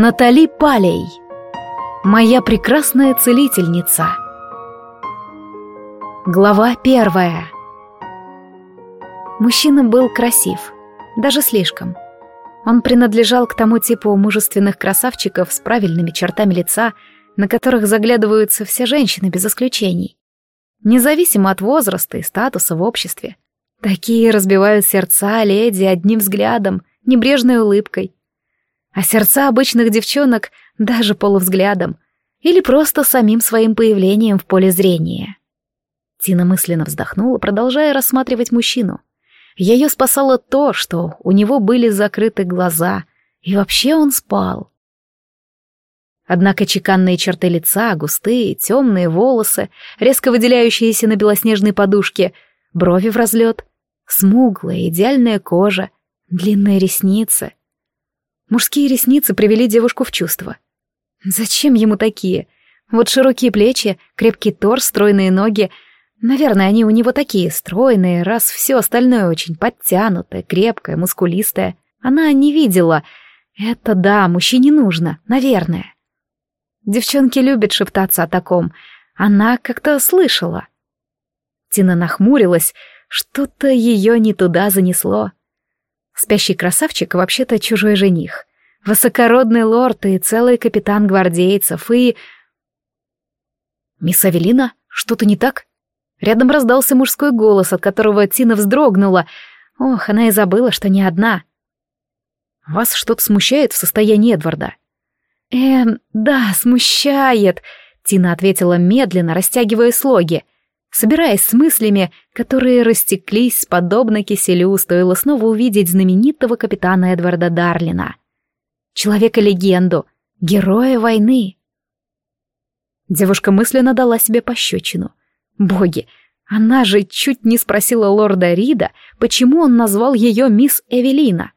Натали Палей. Моя прекрасная целительница. Глава первая. Мужчина был красив, даже слишком. Он принадлежал к тому типу мужественных красавчиков с правильными чертами лица, на которых заглядываются все женщины без исключений. Независимо от возраста и статуса в обществе. Такие разбивают сердца леди одним взглядом, небрежной улыбкой, а сердца обычных девчонок даже полувзглядом или просто самим своим появлением в поле зрения. Тина мысленно вздохнула, продолжая рассматривать мужчину. Ее спасало то, что у него были закрыты глаза, и вообще он спал. Однако чеканные черты лица, густые, темные волосы, резко выделяющиеся на белоснежной подушке, брови в разлет, смуглая, идеальная кожа, длинные ресницы, Мужские ресницы привели девушку в чувство. Зачем ему такие? Вот широкие плечи, крепкий торс, стройные ноги. Наверное, они у него такие, стройные, раз все остальное очень подтянутое, крепкое, мускулистое. Она не видела. Это да, мужчине нужно, наверное. Девчонки любят шептаться о таком. Она как-то слышала. Тина нахмурилась, что-то ее не туда занесло. Спящий красавчик вообще-то чужой жених. Высокородный лорд и целый капитан гвардейцев, и... «Мисс Авелина, что-то не так?» Рядом раздался мужской голос, от которого Тина вздрогнула. Ох, она и забыла, что не одна. «Вас что-то смущает в состоянии Эдварда?» «Эм, да, смущает», — Тина ответила медленно, растягивая слоги — собираясь с мыслями, которые растеклись подобно киселю, стоило снова увидеть знаменитого капитана Эдварда Дарлина. Человека-легенду, героя войны. Девушка мысленно дала себе пощечину. Боги, она же чуть не спросила лорда Рида, почему он назвал ее мисс Эвелина.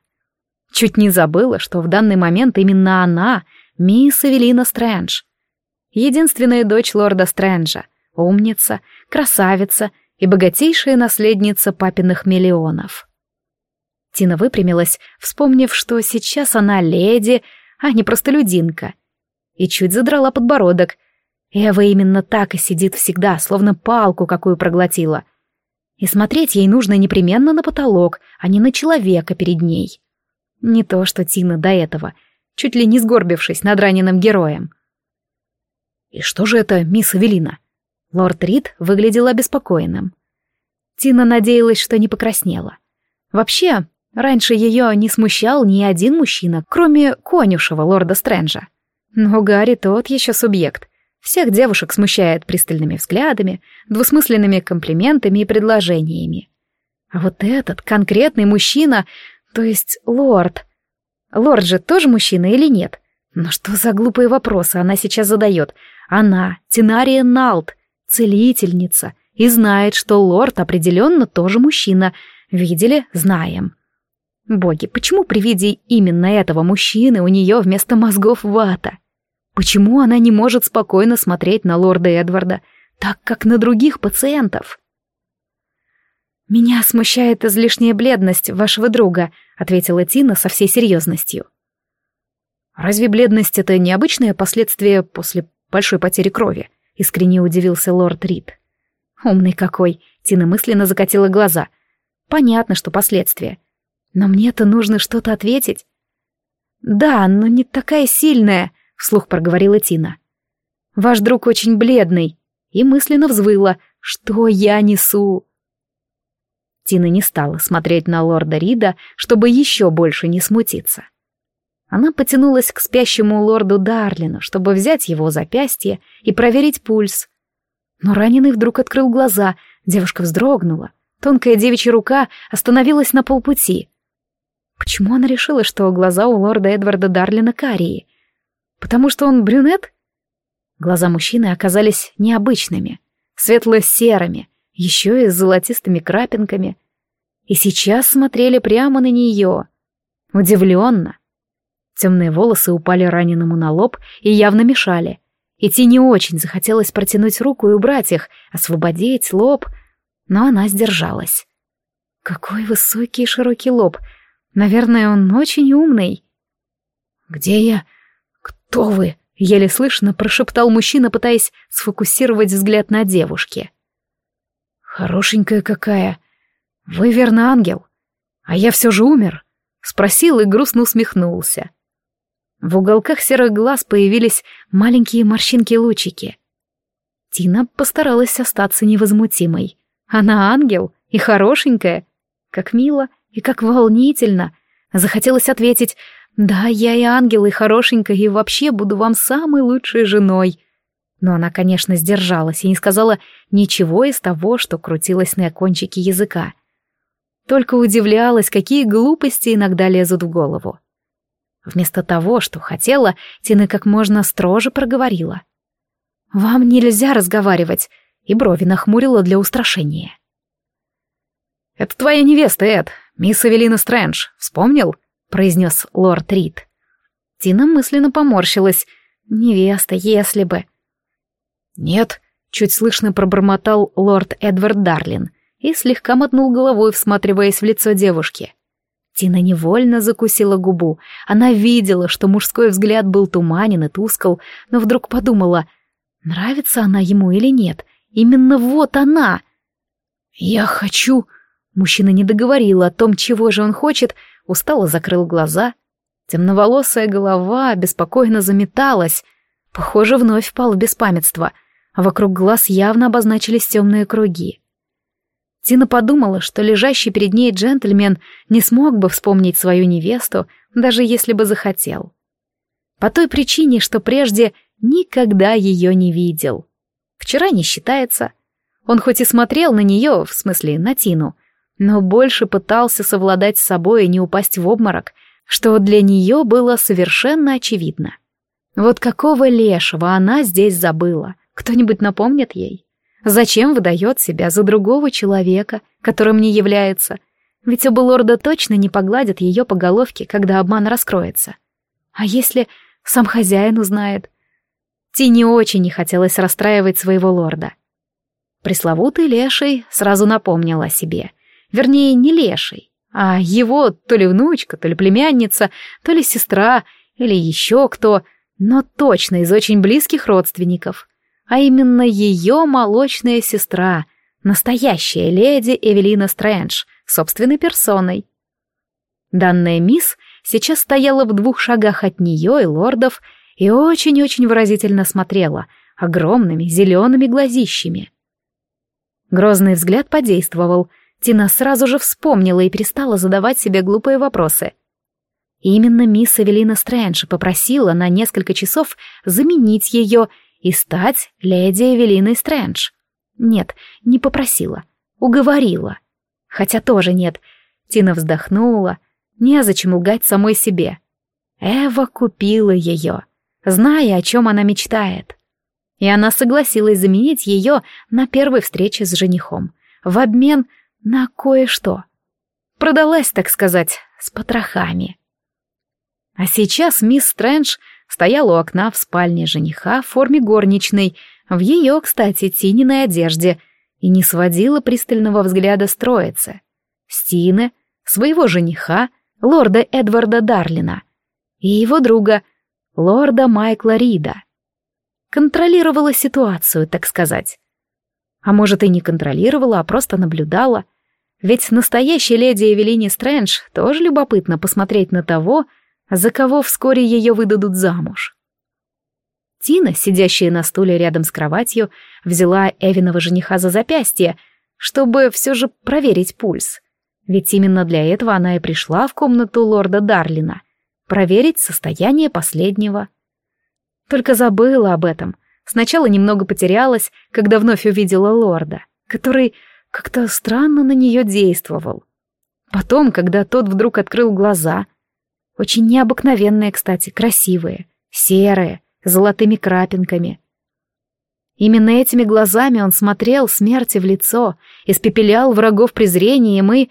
Чуть не забыла, что в данный момент именно она, мисс Эвелина Стрэндж. Единственная дочь лорда Стрэнджа, умница, красавица и богатейшая наследница папиных миллионов. Тина выпрямилась, вспомнив, что сейчас она леди, а не простолюдинка, и чуть задрала подбородок. Эва именно так и сидит всегда, словно палку какую проглотила. И смотреть ей нужно непременно на потолок, а не на человека перед ней. Не то, что Тина до этого, чуть ли не сгорбившись над раненым героем. «И что же это, мисс Эвелина?» Лорд Рид выглядел обеспокоенным. Тина надеялась, что не покраснела. Вообще, раньше ее не смущал ни один мужчина, кроме конюшего лорда Стрэнджа. Но Гарри тот еще субъект. Всех девушек смущает пристальными взглядами, двусмысленными комплиментами и предложениями. А вот этот конкретный мужчина, то есть лорд... Лорд же тоже мужчина или нет? Но что за глупые вопросы она сейчас задает? Она, Тинария Налт, целительница и знает, что лорд определенно тоже мужчина. Видели? Знаем. Боги, почему при виде именно этого мужчины у нее вместо мозгов вата? Почему она не может спокойно смотреть на лорда Эдварда, так как на других пациентов? «Меня смущает излишняя бледность вашего друга», — ответила Тина со всей серьезностью. «Разве бледность — это необычное последствие после большой потери крови?» — искренне удивился лорд Рид. «Умный какой!» — Тина мысленно закатила глаза. «Понятно, что последствия. Но мне-то нужно что-то ответить». «Да, но не такая сильная», — вслух проговорила Тина. «Ваш друг очень бледный». И мысленно взвыла. «Что я несу?» Тина не стала смотреть на лорда Рида, чтобы еще больше не смутиться. Она потянулась к спящему лорду Дарлину, чтобы взять его запястье и проверить пульс. Но раненый вдруг открыл глаза, девушка вздрогнула. Тонкая девичья рука остановилась на полпути. Почему она решила, что глаза у лорда Эдварда Дарлина карие? Потому что он брюнет? Глаза мужчины оказались необычными, светло-серыми, еще и с золотистыми крапинками. И сейчас смотрели прямо на нее. Удивленно, Темные волосы упали раненому на лоб и явно мешали. Идти не очень захотелось протянуть руку и убрать их, освободить лоб, но она сдержалась. Какой высокий и широкий лоб. Наверное, он очень умный. «Где я? «Кто вы?» — еле слышно прошептал мужчина, пытаясь сфокусировать взгляд на девушке. «Хорошенькая какая. Вы, верно, ангел. А я все же умер?» — спросил и грустно усмехнулся. В уголках серых глаз появились маленькие морщинки-лучики. Тина постаралась остаться невозмутимой. Она ангел и хорошенькая. Как мило и как волнительно. Захотелось ответить «Да, я и ангел, и хорошенькая, и вообще буду вам самой лучшей женой». Но она, конечно, сдержалась и не сказала ничего из того, что крутилось на кончике языка. Только удивлялась, какие глупости иногда лезут в голову. Вместо того, что хотела, Тина как можно строже проговорила. «Вам нельзя разговаривать», и брови нахмурила для устрашения. «Это твоя невеста, Эд, мисс Эвелина Стрэндж, вспомнил?» — произнес лорд Рид. Тина мысленно поморщилась. «Невеста, если бы...» «Нет», — чуть слышно пробормотал лорд Эдвард Дарлин и слегка мотнул головой, всматриваясь в лицо девушки. Тина невольно закусила губу. Она видела, что мужской взгляд был туманен и тускл, но вдруг подумала, нравится она ему или нет. Именно вот она. «Я хочу...» Мужчина не договорил о том, чего же он хочет, устало закрыл глаза. Темноволосая голова беспокойно заметалась. Похоже, вновь впал в беспамятство, вокруг глаз явно обозначились темные круги. Тина подумала, что лежащий перед ней джентльмен не смог бы вспомнить свою невесту, даже если бы захотел. По той причине, что прежде никогда ее не видел. Вчера не считается. Он хоть и смотрел на нее, в смысле на Тину, но больше пытался совладать с собой и не упасть в обморок, что для нее было совершенно очевидно. Вот какого лешего она здесь забыла? Кто-нибудь напомнит ей? Зачем выдает себя за другого человека, которым не является? Ведь оба лорда точно не погладят ее по головке, когда обман раскроется. А если сам хозяин узнает? Тине очень не хотелось расстраивать своего лорда. Пресловутый леший сразу напомнил о себе. Вернее, не леший, а его то ли внучка, то ли племянница, то ли сестра, или еще кто, но точно из очень близких родственников а именно ее молочная сестра, настоящая леди Эвелина Стрэндж, собственной персоной. Данная мисс сейчас стояла в двух шагах от нее и лордов и очень-очень выразительно смотрела огромными зелеными глазищами. Грозный взгляд подействовал, Тина сразу же вспомнила и перестала задавать себе глупые вопросы. именно мисс Эвелина Стрэндж попросила на несколько часов заменить ее и стать леди Эвелиной Стрэндж. Нет, не попросила, уговорила. Хотя тоже нет. Тина вздохнула, незачем лгать самой себе. Эва купила ее, зная, о чем она мечтает. И она согласилась заменить ее на первой встрече с женихом, в обмен на кое-что. Продалась, так сказать, с потрохами. А сейчас мисс Стрэндж стоял у окна в спальне жениха в форме горничной, в ее, кстати, тининой одежде, и не сводила пристального взгляда с троицы. Стины, своего жениха, лорда Эдварда Дарлина, и его друга, лорда Майкла Рида. Контролировала ситуацию, так сказать. А может, и не контролировала, а просто наблюдала. Ведь настоящей леди Эвелине Стрэндж тоже любопытно посмотреть на того, за кого вскоре ее выдадут замуж. Тина, сидящая на стуле рядом с кроватью, взяла Эвиного жениха за запястье, чтобы все же проверить пульс. Ведь именно для этого она и пришла в комнату лорда Дарлина — проверить состояние последнего. Только забыла об этом. Сначала немного потерялась, когда вновь увидела лорда, который как-то странно на нее действовал. Потом, когда тот вдруг открыл глаза, очень необыкновенные, кстати, красивые, серые, с золотыми крапинками. Именно этими глазами он смотрел смерти в лицо, испепелял врагов презрением и...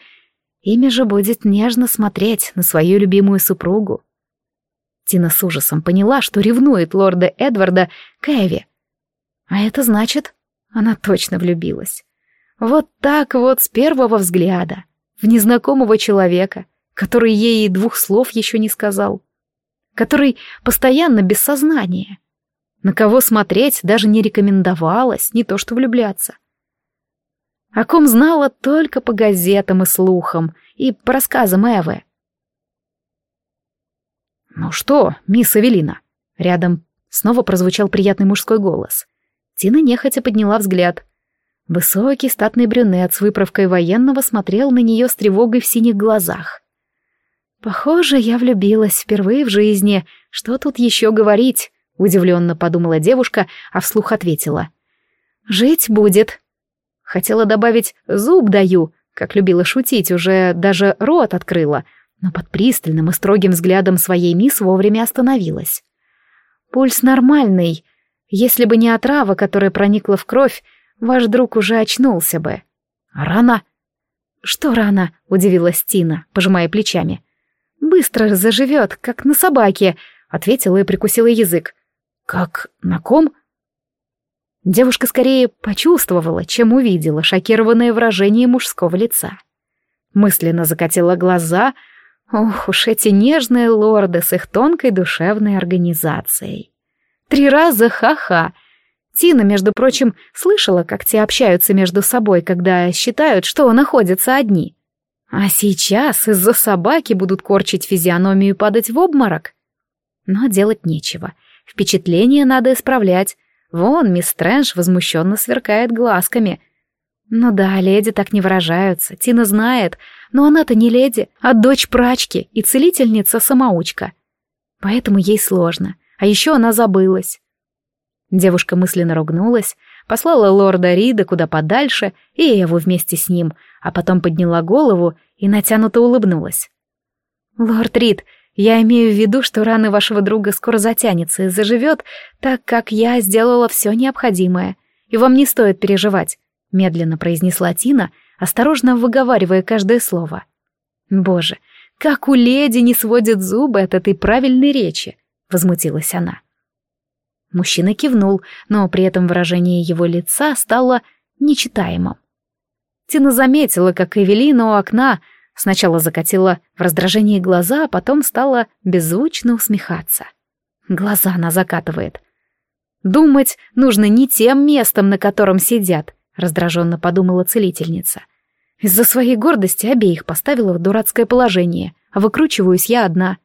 Ими же будет нежно смотреть на свою любимую супругу. Тина с ужасом поняла, что ревнует лорда Эдварда к Эви. А это значит, она точно влюбилась. Вот так вот с первого взгляда, в незнакомого человека, который ей и двух слов еще не сказал. который постоянно без сознания. На кого смотреть даже не рекомендовалось, не то что влюбляться. О ком знала только по газетам и слухам, и по рассказам Эвы. «Ну что, мисс Эвелина?» Рядом снова прозвучал приятный мужской голос. Тина нехотя подняла взгляд. Высокий статный брюнет с выправкой военного смотрел на нее с тревогой в синих глазах. «Похоже, я влюбилась впервые в жизни. Что тут еще говорить?» — удивленно подумала девушка, а вслух ответила. «Жить будет». Хотела добавить «зуб даю», как любила шутить, уже даже рот открыла, но под пристальным и строгим взглядом своей мисс вовремя остановилась. «Пульс нормальный. Если бы не отрава, которая проникла в кровь, ваш друг уже очнулся бы». «Рано?» «Что рано?» — удивилась Тина, пожимая плечами. Быстро заживет, как на собаке», — ответила и прикусила язык. «Как на ком?» Девушка скорее почувствовала, чем увидела шокированное выражение мужского лица. Мысленно закатила глаза. Ох уж эти нежные лорды с их тонкой душевной организацией. Три раза ха-ха. Тина, между прочим, слышала, как те общаются между собой, когда считают, что находятся одни. А сейчас из-за собаки будут корчить физиономию и падать в обморок. Но делать нечего. Впечатление надо исправлять. Вон, мисс Стрэндж возмущенно сверкает глазками. Ну да, леди так не выражаются, Тина знает, но она-то не леди, а дочь прачки и целительница-самоучка. Поэтому ей сложно, а еще она забылась. Девушка мысленно ругнулась, послала лорда Рида куда подальше и Эву вместе с ним, а потом подняла голову и натянуто улыбнулась. «Лорд Рид, я имею в виду, что раны вашего друга скоро затянется и заживет, так как я сделала все необходимое, и вам не стоит переживать», — медленно произнесла Тина, осторожно выговаривая каждое слово. «Боже, как у леди не сводят зубы от этой правильной речи!» — возмутилась она. Мужчина кивнул, но при этом выражение его лица стало нечитаемым. Тина заметила, как Эвелина у окна сначала закатила в раздражении глаза, а потом стала беззвучно усмехаться. Глаза она закатывает. «Думать нужно не тем местом, на котором сидят», — раздраженно подумала целительница. «Из-за своей гордости обеих поставила в дурацкое положение, а выкручиваюсь я одна».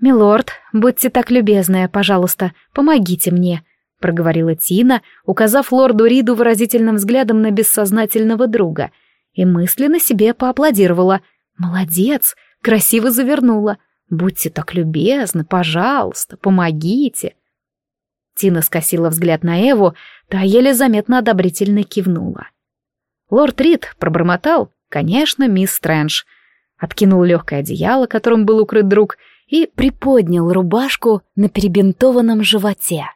«Милорд, будьте так любезны, пожалуйста, помогите мне», — проговорила Тина, указав лорду Риду выразительным взглядом на бессознательного друга, и мысленно себе поаплодировала. «Молодец! Красиво завернула! Будьте так любезны, пожалуйста, помогите!» Тина скосила взгляд на Эву, та еле заметно одобрительно кивнула. Лорд Рид пробормотал, конечно, мисс Стрэндж, откинул легкое одеяло, которым был укрыт друг, и приподнял рубашку на перебинтованном животе.